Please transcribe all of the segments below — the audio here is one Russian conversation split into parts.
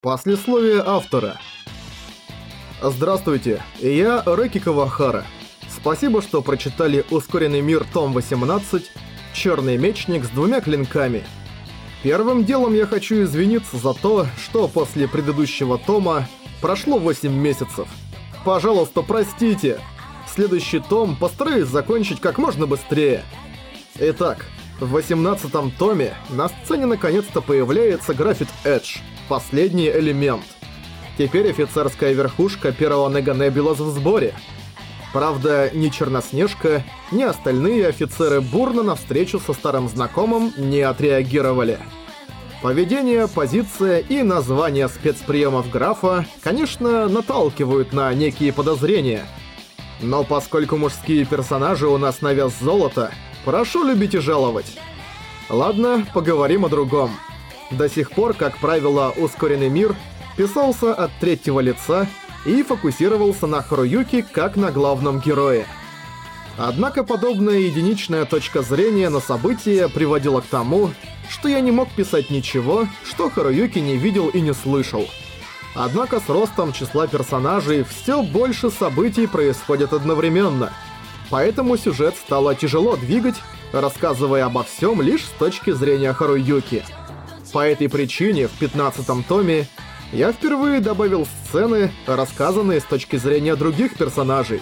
Послесловие автора. Здравствуйте, я Рэки Кавахара. Спасибо, что прочитали «Ускоренный мир. Том 18. Черный мечник с двумя клинками». Первым делом я хочу извиниться за то, что после предыдущего тома прошло 8 месяцев. Пожалуйста, простите. Следующий том постараюсь закончить как можно быстрее. Итак, в 18 томе на сцене наконец-то появляется графит Эдж, последний элемент. Теперь офицерская верхушка первого Нега Небулас в сборе. Правда, ни Черноснежка, ни остальные офицеры бурно на встречу со старым знакомым не отреагировали. Поведение, позиция и название спецприемов графа, конечно, наталкивают на некие подозрения. Но поскольку мужские персонажи у нас на вес золота, Прошу любить и жаловать. Ладно, поговорим о другом. До сих пор, как правило, ускоренный мир писался от третьего лица и фокусировался на Харуюки как на главном герое. Однако подобная единичная точка зрения на события приводила к тому, что я не мог писать ничего, что Харуюки не видел и не слышал. Однако с ростом числа персонажей все больше событий происходит одновременно – поэтому сюжет стало тяжело двигать, рассказывая обо всем лишь с точки зрения Харуюки. По этой причине в 15 томе я впервые добавил сцены, рассказанные с точки зрения других персонажей.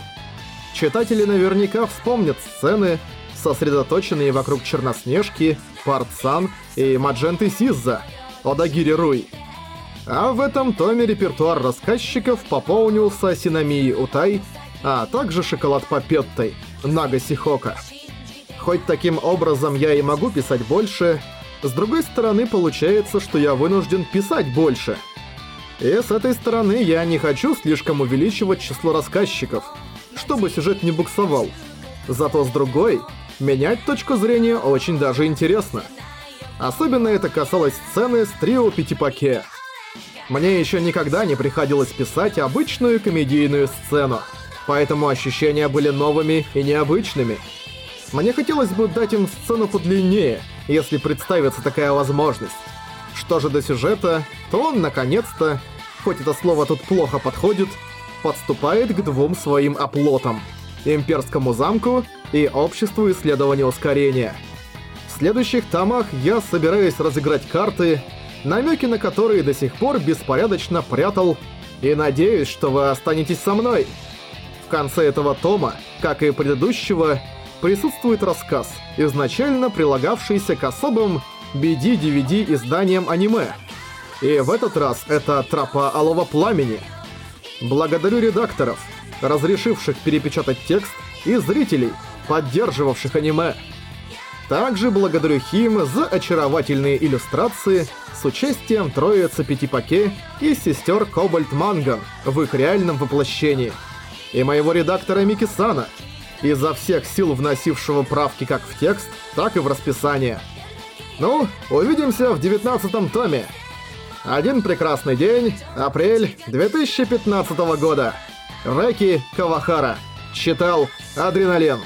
Читатели наверняка вспомнят сцены, сосредоточенные вокруг Черноснежки, Парцан и Мадженты Сизза, Одагири Руй. А в этом томе репертуар рассказчиков пополнился Синамией Утай а также шоколад Папеттой, Нага Сихока. Хоть таким образом я и могу писать больше, с другой стороны получается, что я вынужден писать больше. И с этой стороны я не хочу слишком увеличивать число рассказчиков, чтобы сюжет не буксовал. Зато с другой, менять точку зрения очень даже интересно. Особенно это касалось сцены с трио Пятипаке. Мне еще никогда не приходилось писать обычную комедийную сцену поэтому ощущения были новыми и необычными. Мне хотелось бы дать им сцену подлиннее, если представится такая возможность. Что же до сюжета, то он, наконец-то, хоть это слово тут плохо подходит, подступает к двум своим оплотам – Имперскому замку и Обществу исследования ускорения. В следующих томах я собираюсь разыграть карты, намеки на которые до сих пор беспорядочно прятал, и надеюсь, что вы останетесь со мной – в конце этого тома, как и предыдущего, присутствует рассказ, изначально прилагавшийся к особым BD-DVD изданиям аниме. И в этот раз это «Тропа Алого Пламени». Благодарю редакторов, разрешивших перепечатать текст, и зрителей, поддерживавших аниме. Также благодарю Хим за очаровательные иллюстрации с участием троицы Пятипаке и сестер Кобальт Манган в их реальном воплощении – и моего редактора Микисана, изо всех сил вносившего правки как в текст, так и в расписание. Ну, увидимся в девятнадцатом томе. Один прекрасный день, апрель 2015 года. Рэки Кавахара. Читал Адреналин.